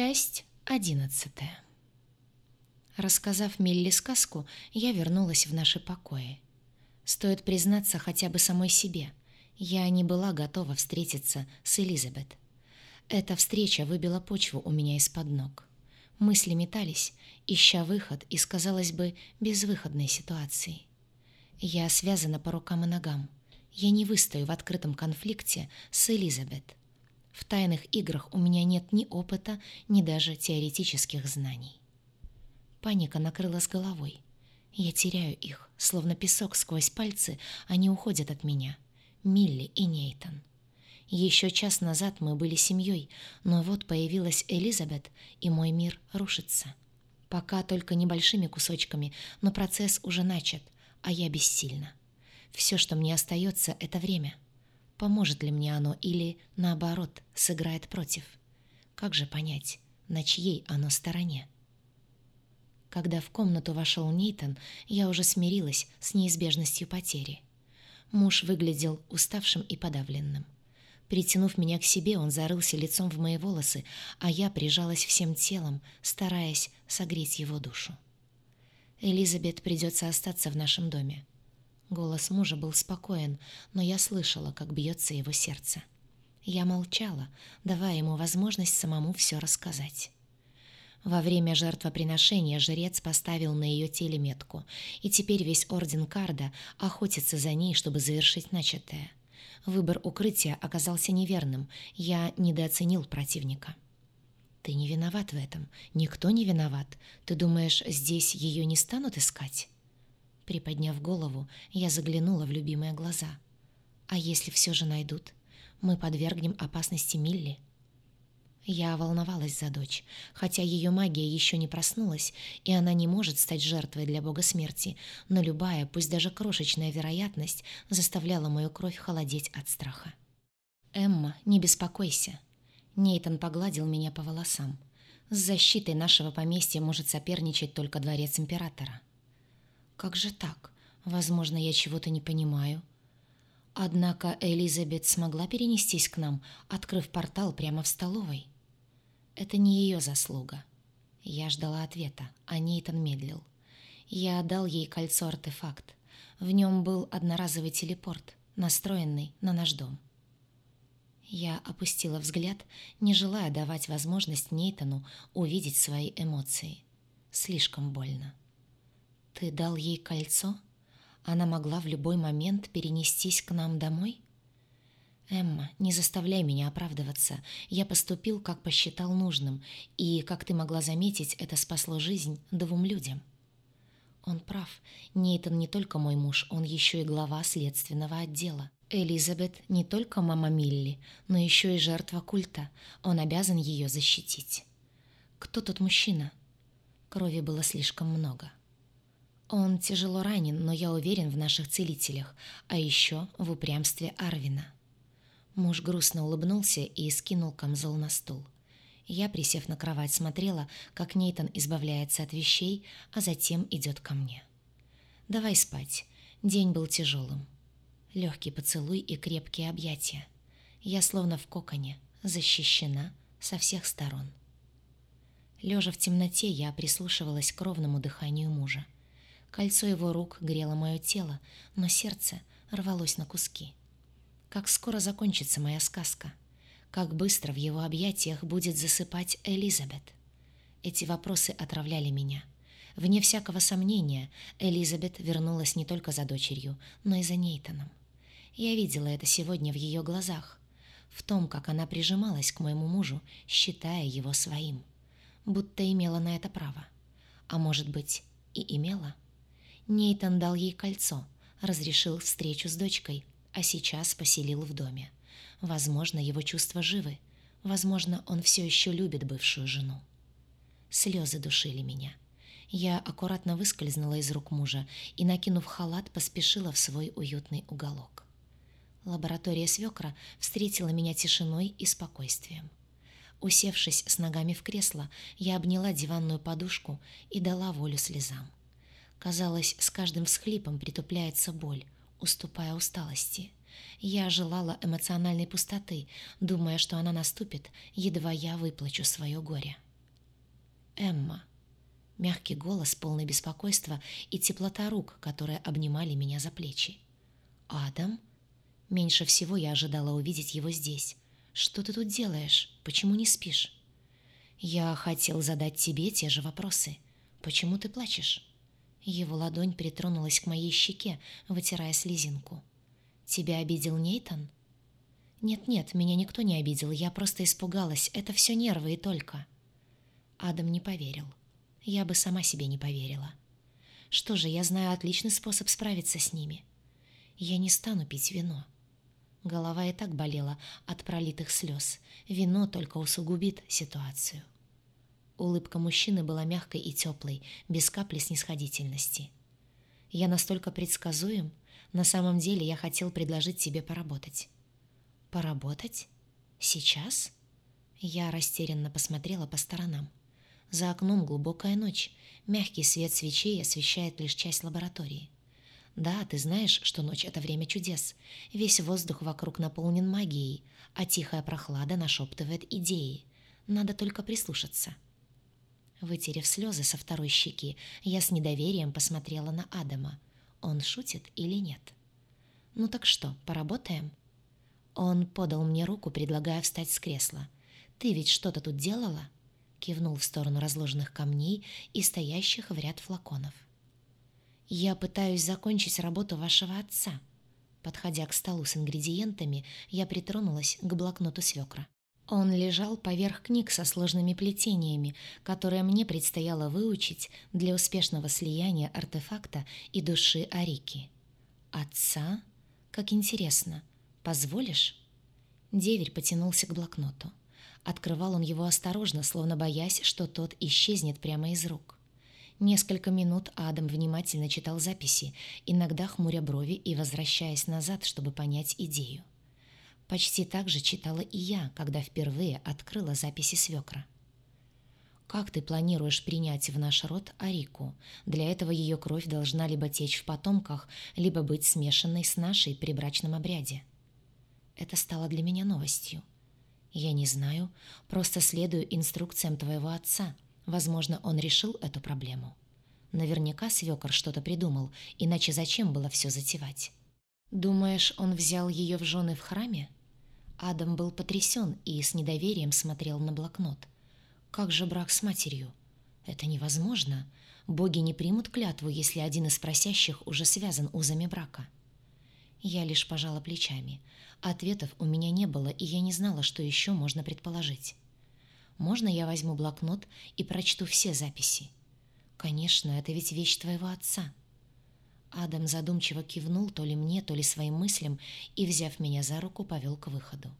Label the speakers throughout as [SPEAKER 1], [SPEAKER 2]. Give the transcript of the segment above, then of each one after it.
[SPEAKER 1] Часть одиннадцатая. Рассказав Милли сказку, я вернулась в наши покои. Стоит признаться хотя бы самой себе, я не была готова встретиться с Элизабет. Эта встреча выбила почву у меня из-под ног. Мысли метались, ища выход из, казалось бы, безвыходной ситуации. Я связана по рукам и ногам. Я не выстою в открытом конфликте с Элизабет. В тайных играх у меня нет ни опыта, ни даже теоретических знаний. Паника накрыла с головой. Я теряю их, словно песок сквозь пальцы, они уходят от меня. Милли и Нейтан. Еще час назад мы были семьей, но вот появилась Элизабет, и мой мир рушится. Пока только небольшими кусочками, но процесс уже начат, а я бессильна. Все, что мне остается, это время — Поможет ли мне оно или, наоборот, сыграет против? Как же понять, на чьей оно стороне? Когда в комнату вошел Нейтон, я уже смирилась с неизбежностью потери. Муж выглядел уставшим и подавленным. Притянув меня к себе, он зарылся лицом в мои волосы, а я прижалась всем телом, стараясь согреть его душу. Элизабет придется остаться в нашем доме. Голос мужа был спокоен, но я слышала, как бьется его сердце. Я молчала, давая ему возможность самому все рассказать. Во время жертвоприношения жрец поставил на ее теле метку, и теперь весь орден Карда охотится за ней, чтобы завершить начатое. Выбор укрытия оказался неверным, я недооценил противника. «Ты не виноват в этом, никто не виноват. Ты думаешь, здесь ее не станут искать?» Приподняв голову, я заглянула в любимые глаза. «А если все же найдут? Мы подвергнем опасности Милли?» Я волновалась за дочь, хотя ее магия еще не проснулась, и она не может стать жертвой для бога смерти, но любая, пусть даже крошечная вероятность заставляла мою кровь холодеть от страха. «Эмма, не беспокойся». Нейтан погладил меня по волосам. «С защитой нашего поместья может соперничать только дворец императора». Как же так? Возможно, я чего-то не понимаю. Однако Элизабет смогла перенестись к нам, открыв портал прямо в столовой. Это не ее заслуга. Я ждала ответа, а Нейтан медлил. Я отдал ей кольцо-артефакт. В нем был одноразовый телепорт, настроенный на наш дом. Я опустила взгляд, не желая давать возможность Нейтану увидеть свои эмоции. Слишком больно. «Ты дал ей кольцо? Она могла в любой момент перенестись к нам домой?» «Эмма, не заставляй меня оправдываться. Я поступил, как посчитал нужным, и, как ты могла заметить, это спасло жизнь двум людям». Он прав. Нейтан не только мой муж, он еще и глава следственного отдела. Элизабет не только мама Милли, но еще и жертва культа. Он обязан ее защитить. Кто тот мужчина? Крови было слишком много. Он тяжело ранен, но я уверен в наших целителях, а еще в упрямстве Арвина. Муж грустно улыбнулся и скинул камзол на стул. Я, присев на кровать, смотрела, как Нейтан избавляется от вещей, а затем идет ко мне. «Давай спать. День был тяжелым. Легкий поцелуй и крепкие объятия. Я словно в коконе, защищена со всех сторон. Лежа в темноте, я прислушивалась к ровному дыханию мужа. Кольцо его рук грело мое тело, но сердце рвалось на куски. Как скоро закончится моя сказка? Как быстро в его объятиях будет засыпать Элизабет? Эти вопросы отравляли меня. Вне всякого сомнения, Элизабет вернулась не только за дочерью, но и за Нейтаном. Я видела это сегодня в ее глазах, в том, как она прижималась к моему мужу, считая его своим, будто имела на это право. А может быть, и имела? Нейтан дал ей кольцо, разрешил встречу с дочкой, а сейчас поселил в доме. Возможно, его чувства живы. Возможно, он все еще любит бывшую жену. Слезы душили меня. Я аккуратно выскользнула из рук мужа и, накинув халат, поспешила в свой уютный уголок. Лаборатория свекра встретила меня тишиной и спокойствием. Усевшись с ногами в кресло, я обняла диванную подушку и дала волю слезам. Казалось, с каждым всхлипом притупляется боль, уступая усталости. Я желала эмоциональной пустоты, думая, что она наступит, едва я выплачу свое горе. Эмма. Мягкий голос, полный беспокойства и теплота рук, которые обнимали меня за плечи. «Адам?» Меньше всего я ожидала увидеть его здесь. «Что ты тут делаешь? Почему не спишь?» «Я хотел задать тебе те же вопросы. Почему ты плачешь?» Его ладонь притронулась к моей щеке, вытирая слезинку. «Тебя обидел Нейтан?» «Нет-нет, меня никто не обидел, я просто испугалась. Это все нервы и только». Адам не поверил. Я бы сама себе не поверила. Что же, я знаю отличный способ справиться с ними. Я не стану пить вино. Голова и так болела от пролитых слез. Вино только усугубит ситуацию. Улыбка мужчины была мягкой и теплой, без капли снисходительности. «Я настолько предсказуем. На самом деле я хотел предложить тебе поработать». «Поработать? Сейчас?» Я растерянно посмотрела по сторонам. За окном глубокая ночь. Мягкий свет свечей освещает лишь часть лаборатории. Да, ты знаешь, что ночь — это время чудес. Весь воздух вокруг наполнен магией, а тихая прохлада нашептывает идеи. Надо только прислушаться. Вытерев слезы со второй щеки, я с недоверием посмотрела на Адама. Он шутит или нет? «Ну так что, поработаем?» Он подал мне руку, предлагая встать с кресла. «Ты ведь что-то тут делала?» Кивнул в сторону разложенных камней и стоящих в ряд флаконов. «Я пытаюсь закончить работу вашего отца». Подходя к столу с ингредиентами, я притронулась к блокноту свекра. Он лежал поверх книг со сложными плетениями, которые мне предстояло выучить для успешного слияния артефакта и души Арики. «Отца? Как интересно. Позволишь?» Деверь потянулся к блокноту. Открывал он его осторожно, словно боясь, что тот исчезнет прямо из рук. Несколько минут Адам внимательно читал записи, иногда хмуря брови и возвращаясь назад, чтобы понять идею. Почти так же читала и я, когда впервые открыла записи свекра. «Как ты планируешь принять в наш род Арику? Для этого ее кровь должна либо течь в потомках, либо быть смешанной с нашей при брачном обряде». Это стало для меня новостью. «Я не знаю, просто следую инструкциям твоего отца. Возможно, он решил эту проблему». Наверняка свекор что-то придумал, иначе зачем было все затевать? «Думаешь, он взял ее в жены в храме?» Адам был потрясен и с недоверием смотрел на блокнот. «Как же брак с матерью? Это невозможно. Боги не примут клятву, если один из просящих уже связан узами брака». Я лишь пожала плечами. Ответов у меня не было, и я не знала, что еще можно предположить. «Можно я возьму блокнот и прочту все записи?» «Конечно, это ведь вещь твоего отца». Адам задумчиво кивнул то ли мне, то ли своим мыслям и, взяв меня за руку, повел к выходу.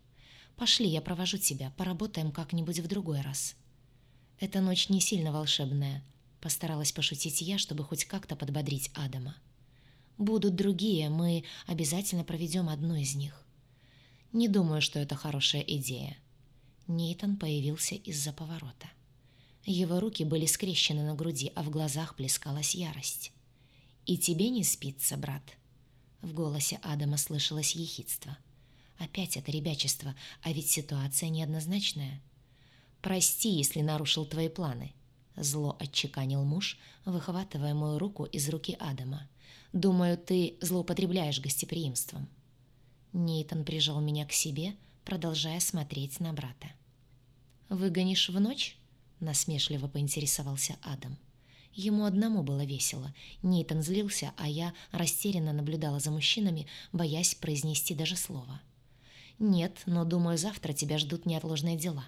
[SPEAKER 1] «Пошли, я провожу тебя, поработаем как-нибудь в другой раз». «Эта ночь не сильно волшебная», — постаралась пошутить я, чтобы хоть как-то подбодрить Адама. «Будут другие, мы обязательно проведем одну из них». «Не думаю, что это хорошая идея». Нейтан появился из-за поворота. Его руки были скрещены на груди, а в глазах плескалась ярость. «И тебе не спится, брат?» В голосе Адама слышалось ехидство. Опять это ребячество, а ведь ситуация неоднозначная. «Прости, если нарушил твои планы», — зло отчеканил муж, выхватывая мою руку из руки Адама. «Думаю, ты злоупотребляешь гостеприимством». Нейтан прижал меня к себе, продолжая смотреть на брата. «Выгонишь в ночь?» — насмешливо поинтересовался Адам. Ему одному было весело. Нейтан злился, а я растерянно наблюдала за мужчинами, боясь произнести даже слово. «Нет, но, думаю, завтра тебя ждут неотложные дела».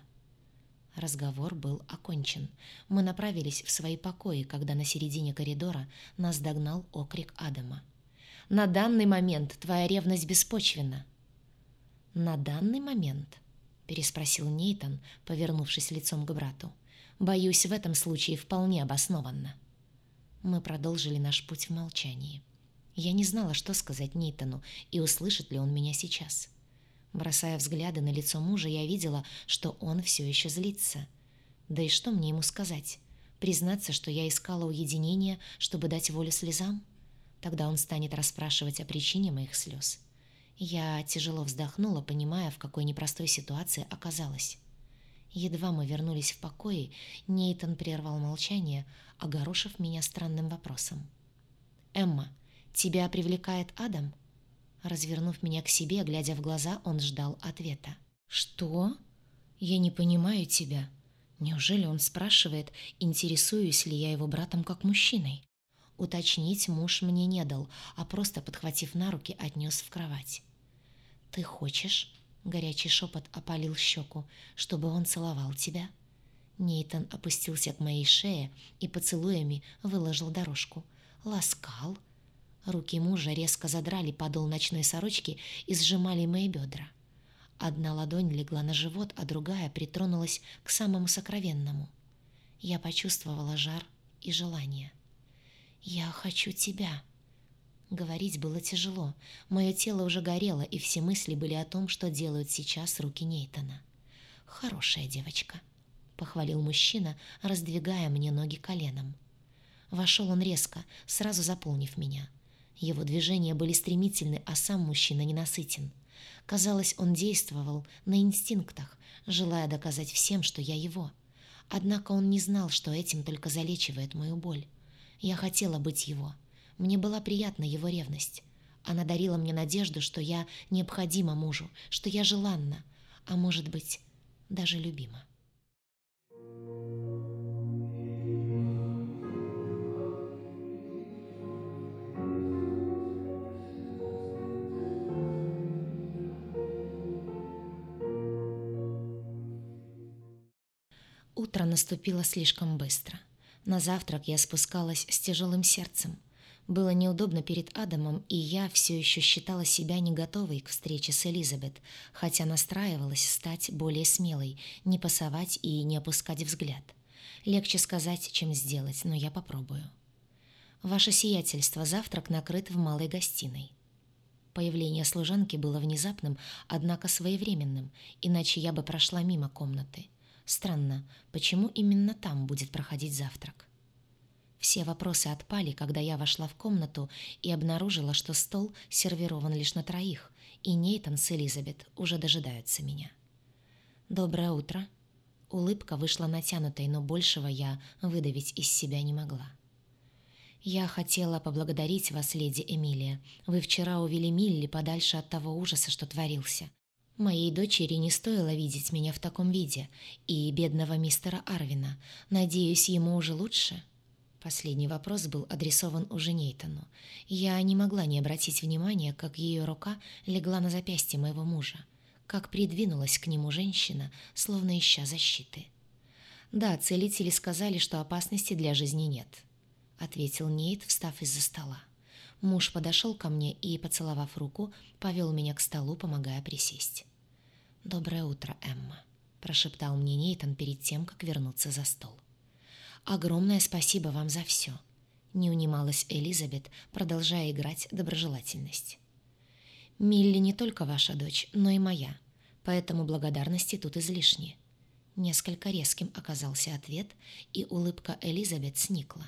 [SPEAKER 1] Разговор был окончен. Мы направились в свои покои, когда на середине коридора нас догнал окрик Адама. «На данный момент твоя ревность беспочвенна». «На данный момент?» — переспросил Нейтан, повернувшись лицом к брату. Боюсь, в этом случае вполне обоснованно. Мы продолжили наш путь в молчании. Я не знала, что сказать Нейтану и услышит ли он меня сейчас. Бросая взгляды на лицо мужа, я видела, что он все еще злится. Да и что мне ему сказать? Признаться, что я искала уединения, чтобы дать волю слезам? Тогда он станет расспрашивать о причине моих слез. Я тяжело вздохнула, понимая, в какой непростой ситуации оказалась. Едва мы вернулись в покое, Нейтон прервал молчание, огорошив меня странным вопросом. «Эмма, тебя привлекает Адам?» Развернув меня к себе, глядя в глаза, он ждал ответа. «Что? Я не понимаю тебя. Неужели он спрашивает, интересуюсь ли я его братом как мужчиной?» Уточнить муж мне не дал, а просто, подхватив на руки, отнес в кровать. «Ты хочешь?» — горячий шепот опалил щеку, чтобы он целовал тебя. Нейтан опустился к моей шее и поцелуями выложил дорожку. Ласкал. Руки мужа резко задрали подол ночной сорочки и сжимали мои бедра. Одна ладонь легла на живот, а другая притронулась к самому сокровенному. Я почувствовала жар и желание. «Я хочу тебя». Говорить было тяжело. Мое тело уже горело, и все мысли были о том, что делают сейчас руки Нейтона. «Хорошая девочка», — похвалил мужчина, раздвигая мне ноги коленом. Вошел он резко, сразу заполнив меня. Его движения были стремительны, а сам мужчина ненасытен. Казалось, он действовал на инстинктах, желая доказать всем, что я его. Однако он не знал, что этим только залечивает мою боль. Я хотела быть его. Мне была приятна его ревность. Она дарила мне надежду, что я необходима мужу, что я желанна, а может быть, даже любима. Утро наступило слишком быстро. На завтрак я спускалась с тяжелым сердцем. Было неудобно перед Адамом, и я все еще считала себя не готовой к встрече с Элизабет, хотя настраивалась стать более смелой, не пасовать и не опускать взгляд. Легче сказать, чем сделать, но я попробую. Ваше сиятельство, завтрак накрыт в малой гостиной. Появление служанки было внезапным, однако своевременным, иначе я бы прошла мимо комнаты. Странно, почему именно там будет проходить завтрак? Все вопросы отпали, когда я вошла в комнату и обнаружила, что стол сервирован лишь на троих, и Нейтан с Элизабет уже дожидаются меня. «Доброе утро». Улыбка вышла натянутой, но большего я выдавить из себя не могла. «Я хотела поблагодарить вас, леди Эмилия. Вы вчера увели Милли подальше от того ужаса, что творился. Моей дочери не стоило видеть меня в таком виде, и бедного мистера Арвина. Надеюсь, ему уже лучше?» Последний вопрос был адресован уже Нейтану. Я не могла не обратить внимания, как ее рука легла на запястье моего мужа, как придвинулась к нему женщина, словно ища защиты. «Да, целители сказали, что опасности для жизни нет», — ответил Нейт, встав из-за стола. Муж подошел ко мне и, поцеловав руку, повел меня к столу, помогая присесть. «Доброе утро, Эмма», — прошептал мне Нейтан перед тем, как вернуться за стол. «Огромное спасибо вам за все», — не унималась Элизабет, продолжая играть доброжелательность. «Милли не только ваша дочь, но и моя, поэтому благодарности тут излишни». Несколько резким оказался ответ, и улыбка Элизабет сникла.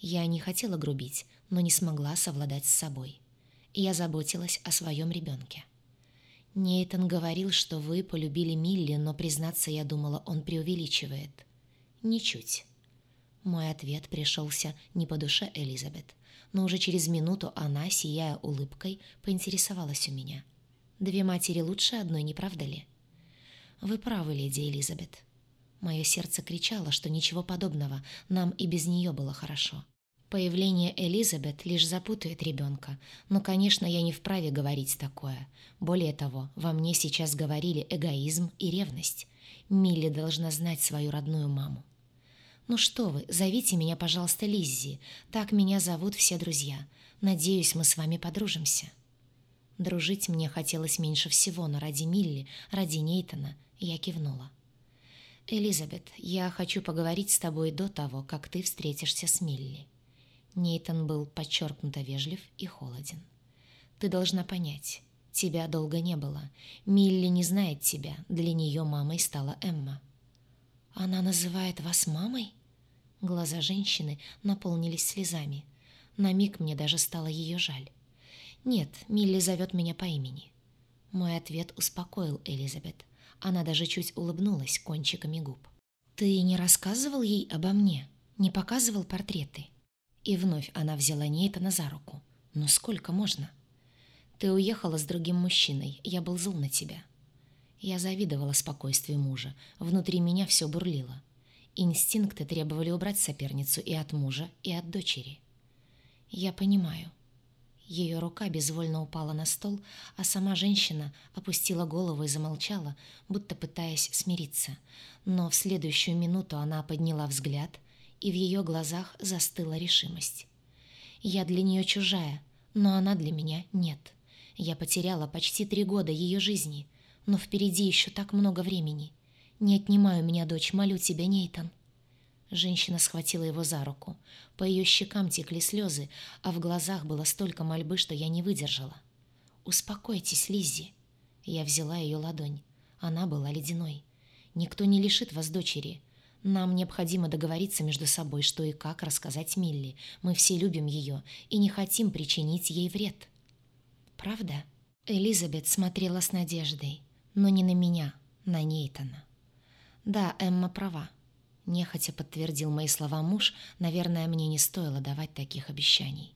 [SPEAKER 1] Я не хотела грубить, но не смогла совладать с собой. Я заботилась о своем ребенке. Нейтан говорил, что вы полюбили Милли, но, признаться, я думала, он преувеличивает. Ничуть. Мой ответ пришелся не по душе Элизабет, но уже через минуту она, сияя улыбкой, поинтересовалась у меня. «Две матери лучше одной, не правда ли?» «Вы правы, леди Элизабет». Мое сердце кричало, что ничего подобного, нам и без нее было хорошо. Появление Элизабет лишь запутает ребенка, но, конечно, я не вправе говорить такое. Более того, во мне сейчас говорили эгоизм и ревность. Милли должна знать свою родную маму. «Ну что вы, зовите меня, пожалуйста, Лиззи. Так меня зовут все друзья. Надеюсь, мы с вами подружимся». Дружить мне хотелось меньше всего, но ради Милли, ради Нейтона я кивнула. «Элизабет, я хочу поговорить с тобой до того, как ты встретишься с Милли». Нейтан был подчеркнуто вежлив и холоден. «Ты должна понять, тебя долго не было. Милли не знает тебя, для нее мамой стала Эмма». «Она называет вас мамой?» Глаза женщины наполнились слезами. На миг мне даже стало ее жаль. «Нет, Милли зовет меня по имени». Мой ответ успокоил Элизабет. Она даже чуть улыбнулась кончиками губ. «Ты не рассказывал ей обо мне? Не показывал портреты?» И вновь она взяла Нейтана за руку. «Ну сколько можно?» «Ты уехала с другим мужчиной. Я был зол на тебя». Я завидовала спокойствию мужа. Внутри меня все бурлило. Инстинкты требовали убрать соперницу и от мужа, и от дочери. «Я понимаю». Ее рука безвольно упала на стол, а сама женщина опустила голову и замолчала, будто пытаясь смириться. Но в следующую минуту она подняла взгляд, и в ее глазах застыла решимость. «Я для нее чужая, но она для меня нет. Я потеряла почти три года ее жизни, но впереди еще так много времени. «Не отнимай у меня, дочь, молю тебя, Нейтан». Женщина схватила его за руку. По ее щекам текли слезы, а в глазах было столько мольбы, что я не выдержала. «Успокойтесь, Лиззи». Я взяла ее ладонь. Она была ледяной. «Никто не лишит вас дочери. Нам необходимо договориться между собой, что и как рассказать Милли. Мы все любим ее и не хотим причинить ей вред». «Правда?» Элизабет смотрела с надеждой, но не на меня, на Нейтана. «Да, Эмма права», — нехотя подтвердил мои слова муж, «наверное, мне не стоило давать таких обещаний.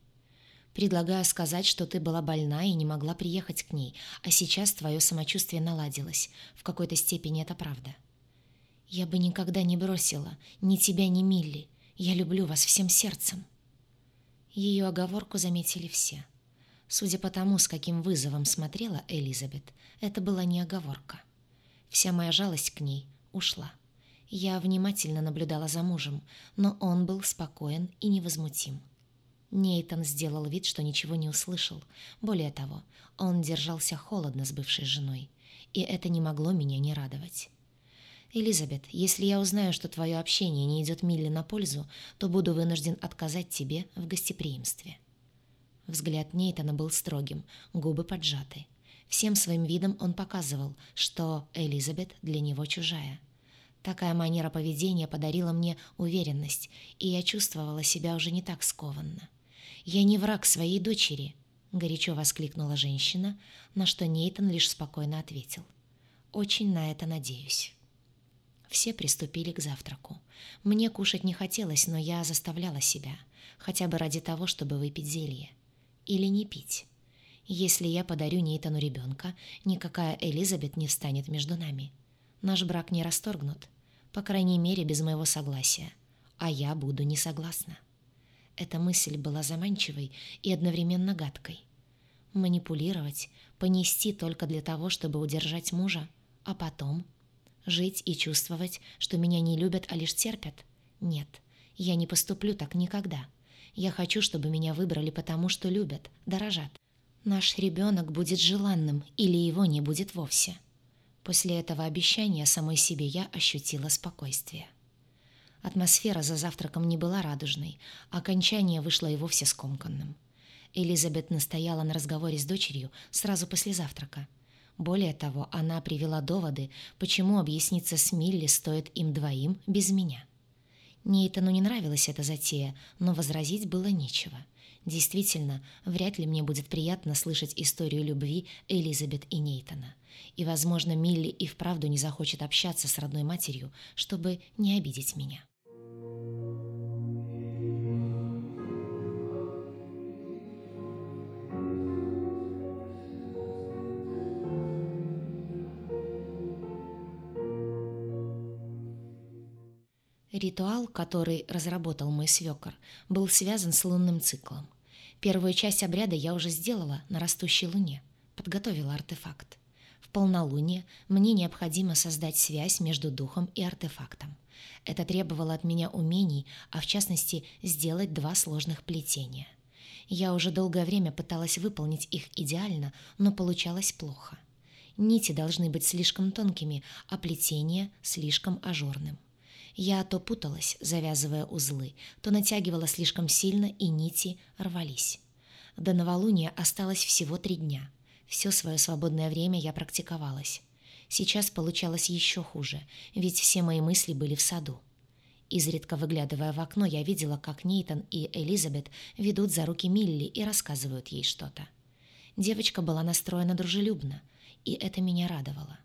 [SPEAKER 1] Предлагаю сказать, что ты была больна и не могла приехать к ней, а сейчас твое самочувствие наладилось. В какой-то степени это правда». «Я бы никогда не бросила ни тебя, ни Милли. Я люблю вас всем сердцем». Ее оговорку заметили все. Судя по тому, с каким вызовом смотрела Элизабет, это была не оговорка. Вся моя жалость к ней ушла. Я внимательно наблюдала за мужем, но он был спокоен и невозмутим. Нейтан сделал вид, что ничего не услышал. Более того, он держался холодно с бывшей женой, и это не могло меня не радовать. «Элизабет, если я узнаю, что твое общение не идет Милли на пользу, то буду вынужден отказать тебе в гостеприимстве». Взгляд Нейтана был строгим, губы поджаты. Всем своим видом он показывал, что Элизабет для него чужая. Такая манера поведения подарила мне уверенность, и я чувствовала себя уже не так скованно. «Я не враг своей дочери», — горячо воскликнула женщина, на что Нейтан лишь спокойно ответил. «Очень на это надеюсь». Все приступили к завтраку. Мне кушать не хотелось, но я заставляла себя, хотя бы ради того, чтобы выпить зелье. Или не пить. Если я подарю Нейтану ребенка, никакая Элизабет не встанет между нами. Наш брак не расторгнут, по крайней мере, без моего согласия, а я буду не согласна. Эта мысль была заманчивой и одновременно гадкой. Манипулировать, понести только для того, чтобы удержать мужа, а потом жить и чувствовать, что меня не любят, а лишь терпят? Нет, я не поступлю так никогда. Я хочу, чтобы меня выбрали потому, что любят, дорожат, Наш ребенок будет желанным или его не будет вовсе. После этого обещания самой себе я ощутила спокойствие. Атмосфера за завтраком не была радужной, окончание вышло и вовсе скомканным. Элизабет настояла на разговоре с дочерью сразу после завтрака. Более того, она привела доводы, почему объясниться с Милли стоит им двоим без меня. Нейтану не нравилась эта затея, но возразить было нечего — Действительно, вряд ли мне будет приятно слышать историю любви Элизабет и Нейтана. И, возможно, Милли и вправду не захочет общаться с родной матерью, чтобы не обидеть меня. Ритуал, который разработал мой свекор, был связан с лунным циклом. Первую часть обряда я уже сделала на растущей луне, подготовила артефакт. В полнолуние мне необходимо создать связь между духом и артефактом. Это требовало от меня умений, а в частности сделать два сложных плетения. Я уже долгое время пыталась выполнить их идеально, но получалось плохо. Нити должны быть слишком тонкими, а плетение слишком ажурным. Я то путалась, завязывая узлы, то натягивала слишком сильно, и нити рвались. До новолуния осталось всего три дня. Все свое свободное время я практиковалась. Сейчас получалось еще хуже, ведь все мои мысли были в саду. Изредка выглядывая в окно, я видела, как Нейтан и Элизабет ведут за руки Милли и рассказывают ей что-то. Девочка была настроена дружелюбно, и это меня радовало.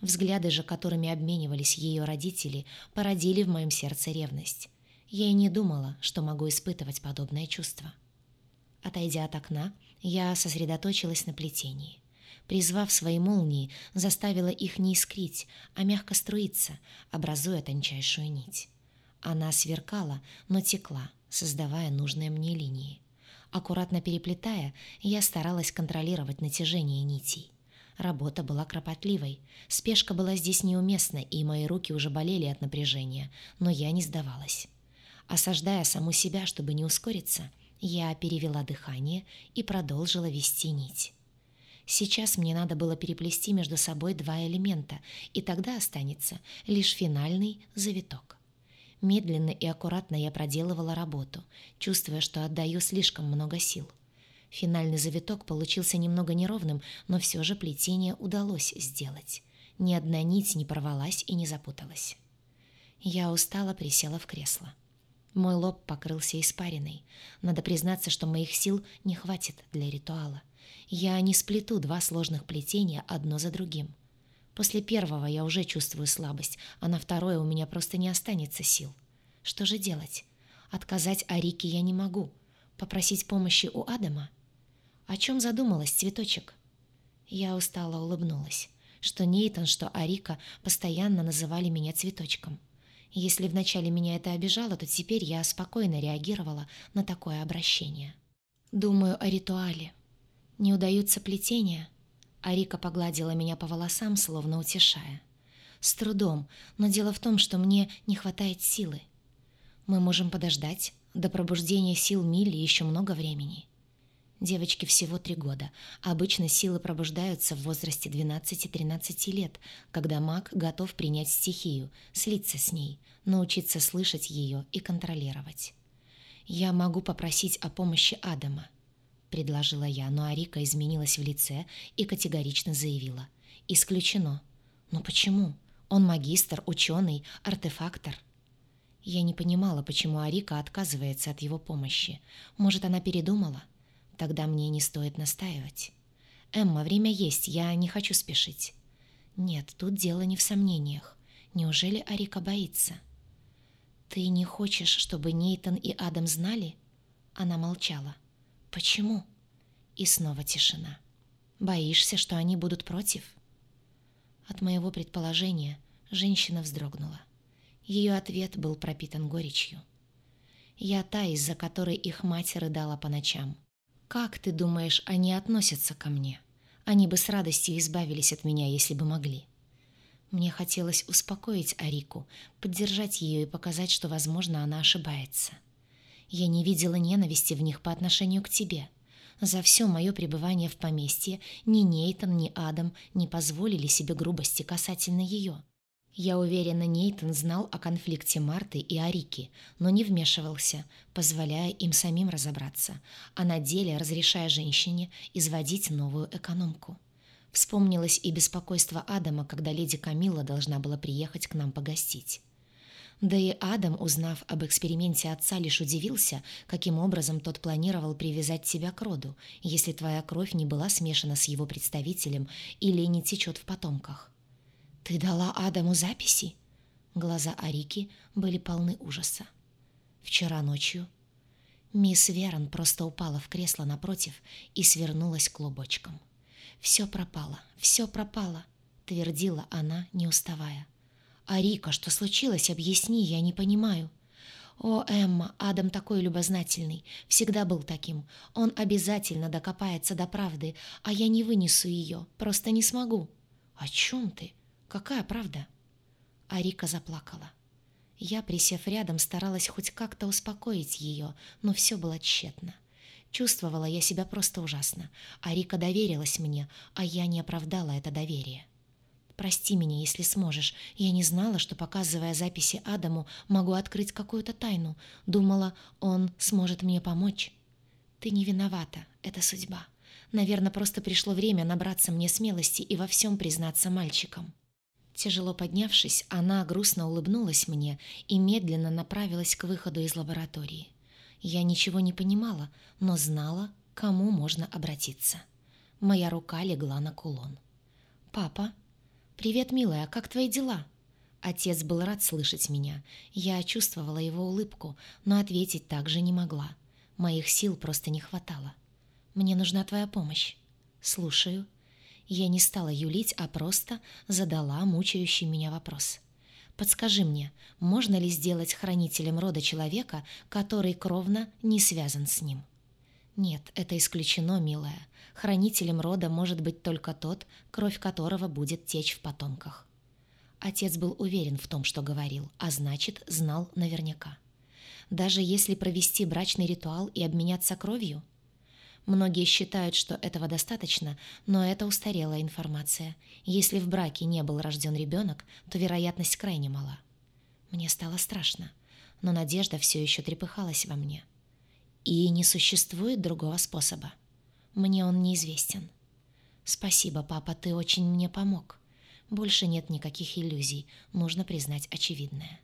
[SPEAKER 1] Взгляды же, которыми обменивались ее родители, породили в моем сердце ревность. Я и не думала, что могу испытывать подобное чувство. Отойдя от окна, я сосредоточилась на плетении. Призвав свои молнии, заставила их не искрить, а мягко струиться, образуя тончайшую нить. Она сверкала, но текла, создавая нужные мне линии. Аккуратно переплетая, я старалась контролировать натяжение нитей. Работа была кропотливой. Спешка была здесь неуместна, и мои руки уже болели от напряжения, но я не сдавалась. Осаждая саму себя, чтобы не ускориться, я перевела дыхание и продолжила вести нить. Сейчас мне надо было переплести между собой два элемента, и тогда останется лишь финальный завиток. Медленно и аккуратно я проделывала работу, чувствуя, что отдаю слишком много сил. Финальный завиток получился немного неровным, но все же плетение удалось сделать. Ни одна нить не порвалась и не запуталась. Я устало присела в кресло. Мой лоб покрылся испариной. Надо признаться, что моих сил не хватит для ритуала. Я не сплету два сложных плетения одно за другим. После первого я уже чувствую слабость, а на второе у меня просто не останется сил. Что же делать? Отказать Арике я не могу. Попросить помощи у Адама? О чем задумалась цветочек? Я устало улыбнулась. Что Нейтан, что Арика постоянно называли меня цветочком. Если вначале меня это обижало, то теперь я спокойно реагировала на такое обращение. Думаю о ритуале. Не удаются плетения. Арика погладила меня по волосам, словно утешая. С трудом, но дело в том, что мне не хватает силы. Мы можем подождать. До пробуждения сил Милли еще много времени. Девочке всего три года. Обычно силы пробуждаются в возрасте 12-13 лет, когда маг готов принять стихию, слиться с ней, научиться слышать ее и контролировать. «Я могу попросить о помощи Адама», — предложила я, но Арика изменилась в лице и категорично заявила. «Исключено». «Но почему? Он магистр, ученый, артефактор». Я не понимала, почему Арика отказывается от его помощи. Может, она передумала?» Тогда мне не стоит настаивать. «Эмма, время есть, я не хочу спешить». «Нет, тут дело не в сомнениях. Неужели Арика боится?» «Ты не хочешь, чтобы Нейтан и Адам знали?» Она молчала. «Почему?» И снова тишина. «Боишься, что они будут против?» От моего предположения женщина вздрогнула. Ее ответ был пропитан горечью. «Я та, из-за которой их мать рыдала по ночам. Как ты думаешь, они относятся ко мне? Они бы с радостью избавились от меня, если бы могли. Мне хотелось успокоить Арику, поддержать ее и показать, что, возможно, она ошибается. Я не видела ненависти в них по отношению к тебе. За все мое пребывание в поместье ни Нейтан, ни Адам не позволили себе грубости касательно ее. Я уверена, Нейтан знал о конфликте Марты и Арики, но не вмешивался, позволяя им самим разобраться, а на деле разрешая женщине изводить новую экономку. Вспомнилось и беспокойство Адама, когда леди Камила должна была приехать к нам погостить. Да и Адам, узнав об эксперименте отца, лишь удивился, каким образом тот планировал привязать тебя к роду, если твоя кровь не была смешана с его представителем или не течет в потомках. «Ты дала Адаму записи?» Глаза Арики были полны ужаса. Вчера ночью мисс Верон просто упала в кресло напротив и свернулась клубочком. «Все пропало, все пропало», — твердила она, не уставая. «Арика, что случилось? Объясни, я не понимаю». «О, Эмма, Адам такой любознательный, всегда был таким. Он обязательно докопается до правды, а я не вынесу ее, просто не смогу». «О чем ты?» «Какая правда?» Арика заплакала. Я, присев рядом, старалась хоть как-то успокоить ее, но все было тщетно. Чувствовала я себя просто ужасно. Арика доверилась мне, а я не оправдала это доверие. «Прости меня, если сможешь. Я не знала, что, показывая записи Адаму, могу открыть какую-то тайну. Думала, он сможет мне помочь». «Ты не виновата. Это судьба. Наверное, просто пришло время набраться мне смелости и во всем признаться мальчикам». Тяжело поднявшись, она грустно улыбнулась мне и медленно направилась к выходу из лаборатории. Я ничего не понимала, но знала, кому можно обратиться. Моя рука легла на кулон. «Папа?» «Привет, милая, как твои дела?» Отец был рад слышать меня. Я чувствовала его улыбку, но ответить также не могла. Моих сил просто не хватало. «Мне нужна твоя помощь». «Слушаю». Я не стала юлить, а просто задала мучающий меня вопрос. «Подскажи мне, можно ли сделать хранителем рода человека, который кровно не связан с ним?» «Нет, это исключено, милая. Хранителем рода может быть только тот, кровь которого будет течь в потомках». Отец был уверен в том, что говорил, а значит, знал наверняка. Даже если провести брачный ритуал и обменяться кровью? Многие считают, что этого достаточно, но это устарелая информация. Если в браке не был рожден ребенок, то вероятность крайне мала. Мне стало страшно, но надежда все еще трепыхалась во мне. И не существует другого способа. Мне он неизвестен. Спасибо, папа, ты очень мне помог. Больше нет никаких иллюзий, нужно признать очевидное.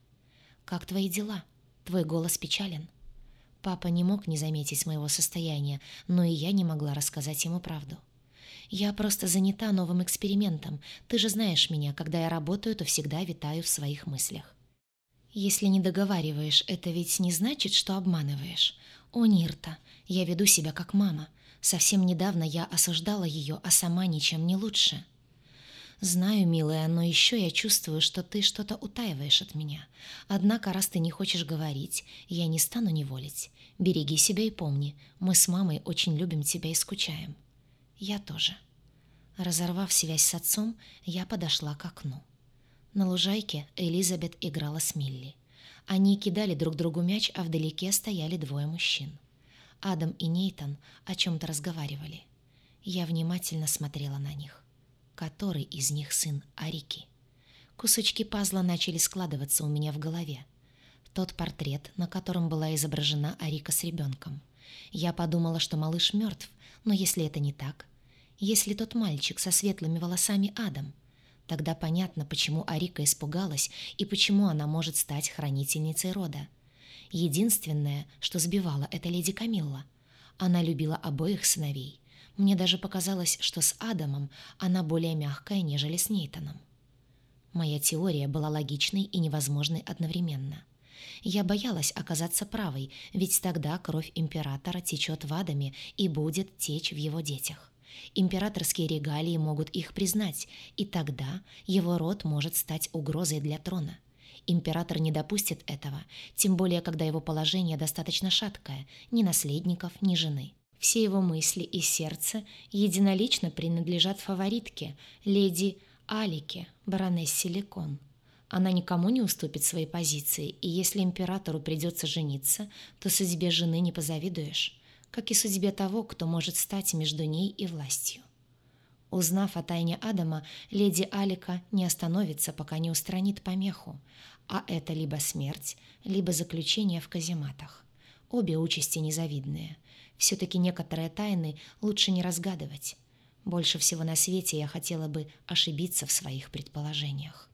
[SPEAKER 1] Как твои дела? Твой голос печален. Папа не мог не заметить моего состояния, но и я не могла рассказать ему правду. Я просто занята новым экспериментом. Ты же знаешь меня, когда я работаю, то всегда витаю в своих мыслях. Если не договариваешь, это ведь не значит, что обманываешь. О, Нирта, я веду себя как мама. Совсем недавно я осуждала ее, а сама ничем не лучше. Знаю, милая, но еще я чувствую, что ты что-то утаиваешь от меня. Однако, раз ты не хочешь говорить, я не стану неволить. Береги себя и помни, мы с мамой очень любим тебя и скучаем. Я тоже. Разорвав связь с отцом, я подошла к окну. На лужайке Элизабет играла с Милли. Они кидали друг другу мяч, а вдалеке стояли двое мужчин. Адам и Нейтан о чем-то разговаривали. Я внимательно смотрела на них который из них сын Арики. Кусочки пазла начали складываться у меня в голове. Тот портрет, на котором была изображена Арика с ребенком. Я подумала, что малыш мертв, но если это не так, если тот мальчик со светлыми волосами Адам, тогда понятно, почему Арика испугалась и почему она может стать хранительницей рода. Единственное, что сбивало, это леди Камилла. Она любила обоих сыновей, мне даже показалось, что с Адамом она более мягкая, нежели с Нейтаном. Моя теория была логичной и невозможной одновременно. Я боялась оказаться правой, ведь тогда кровь императора течет в Адаме и будет течь в его детях. Императорские регалии могут их признать, и тогда его род может стать угрозой для трона. Император не допустит этого, тем более когда его положение достаточно шаткое, ни наследников, ни жены. Все его мысли и сердце единолично принадлежат фаворитке, леди Алике, баронессе Лекон. Она никому не уступит свои позиции, и если императору придется жениться, то судьбе жены не позавидуешь, как и судьбе того, кто может стать между ней и властью. Узнав о тайне Адама, леди Алика не остановится, пока не устранит помеху, а это либо смерть, либо заключение в казематах. Обе участи незавидные – все-таки некоторые тайны лучше не разгадывать. Больше всего на свете я хотела бы ошибиться в своих предположениях.